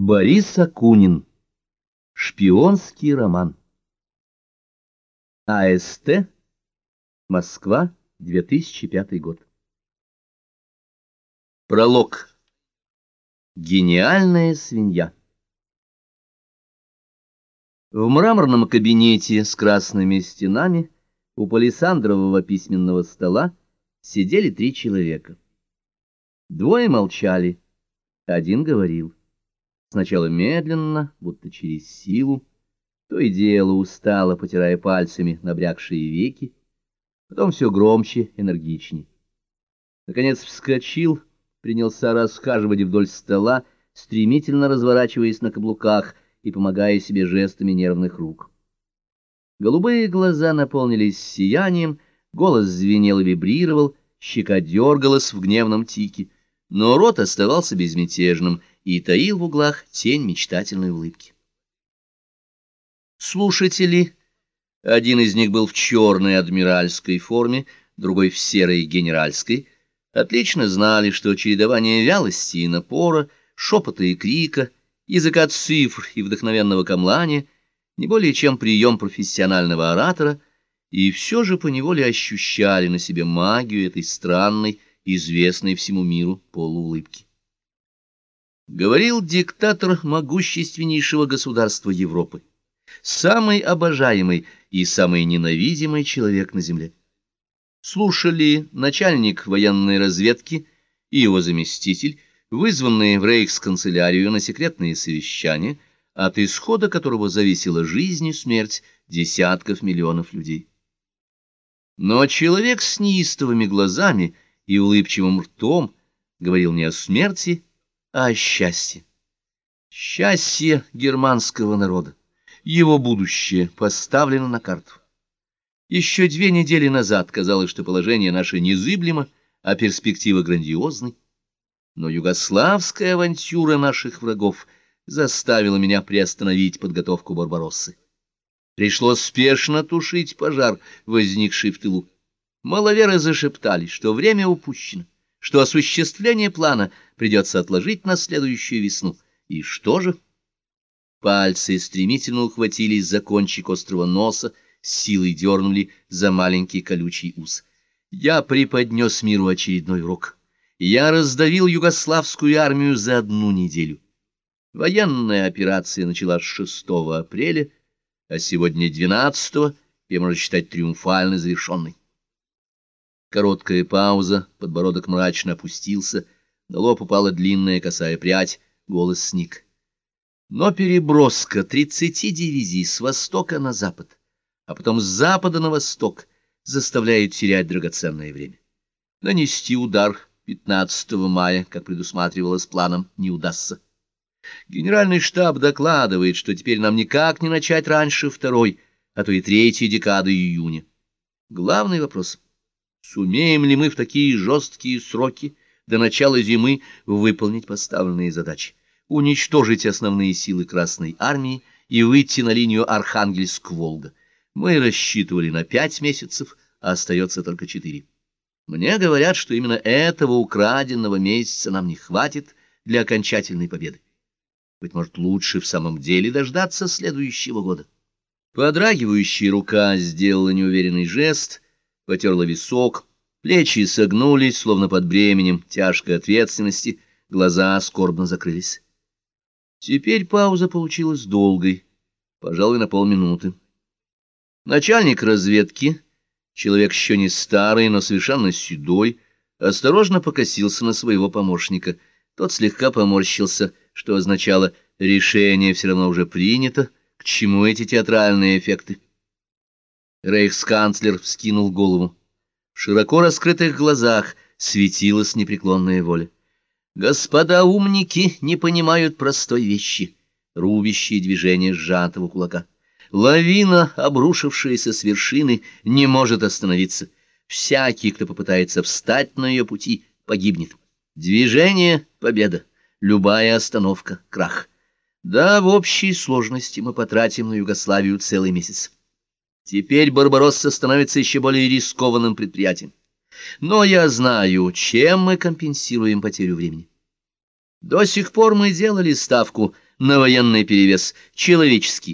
Борис Акунин. Шпионский роман. АСТ. Москва, 2005 год. Пролог. Гениальная свинья. В мраморном кабинете с красными стенами у палисандрового письменного стола сидели три человека. Двое молчали, один говорил. Сначала медленно, будто через силу, то и дело устало, потирая пальцами набрякшие веки, потом все громче, энергичнее. Наконец вскочил, принялся расхаживать вдоль стола, стремительно разворачиваясь на каблуках и помогая себе жестами нервных рук. Голубые глаза наполнились сиянием, голос звенел и вибрировал, щека дергалась в гневном тике, но рот оставался безмятежным — и таил в углах тень мечтательной улыбки. Слушатели, один из них был в черной адмиральской форме, другой в серой генеральской, отлично знали, что чередование вялости и напора, шепота и крика, языка цифр и вдохновенного камлания не более чем прием профессионального оратора, и все же поневоле ощущали на себе магию этой странной, известной всему миру полуулыбки. Говорил диктатор могущественнейшего государства Европы, самый обожаемый и самый ненавидимый человек на земле. Слушали начальник военной разведки и его заместитель, вызванные в рейхсканцелярию на секретные совещания, от исхода которого зависела жизнь и смерть десятков миллионов людей. Но человек с неистовыми глазами и улыбчивым ртом говорил не о смерти, а о счастье. Счастье германского народа, его будущее поставлено на карту. Еще две недели назад казалось, что положение наше незыблемо, а перспектива грандиозной. Но югославская авантюра наших врагов заставила меня приостановить подготовку Барбароссы. Пришлось спешно тушить пожар, возникший в тылу. Маловеры зашептали, что время упущено что осуществление плана придется отложить на следующую весну. И что же? Пальцы стремительно ухватились за кончик острого носа, силой дернули за маленький колючий ус. Я преподнес миру очередной урок. Я раздавил югославскую армию за одну неделю. Военная операция началась 6 апреля, а сегодня 12 и можно считать триумфально завершенной. Короткая пауза, подбородок мрачно опустился, на лоб упала длинная косая прядь, голос сник. Но переброска тридцати дивизий с востока на запад, а потом с запада на восток, заставляет терять драгоценное время. Нанести удар 15 мая, как предусматривалось планом, не удастся. Генеральный штаб докладывает, что теперь нам никак не начать раньше второй, а то и третьей декады июня. Главный вопрос — Сумеем ли мы в такие жесткие сроки до начала зимы выполнить поставленные задачи? Уничтожить основные силы Красной Армии и выйти на линию Архангельск-Волга. Мы рассчитывали на пять месяцев, а остается только четыре. Мне говорят, что именно этого украденного месяца нам не хватит для окончательной победы. Быть может, лучше в самом деле дождаться следующего года. Подрагивающая рука сделала неуверенный жест — потерла висок, плечи согнулись, словно под бременем тяжкой ответственности, глаза скорбно закрылись. Теперь пауза получилась долгой, пожалуй, на полминуты. Начальник разведки, человек еще не старый, но совершенно седой, осторожно покосился на своего помощника. Тот слегка поморщился, что означало «решение все равно уже принято, к чему эти театральные эффекты?» Рейхсканцлер вскинул голову. В широко раскрытых глазах светилась непреклонная воля. Господа умники не понимают простой вещи, рубящие движение сжатого кулака. Лавина, обрушившаяся с вершины, не может остановиться. Всякий, кто попытается встать на ее пути, погибнет. Движение — победа, любая остановка — крах. Да, в общей сложности мы потратим на Югославию целый месяц. Теперь Барбаросса становится еще более рискованным предприятием. Но я знаю, чем мы компенсируем потерю времени. До сих пор мы делали ставку на военный перевес человеческий,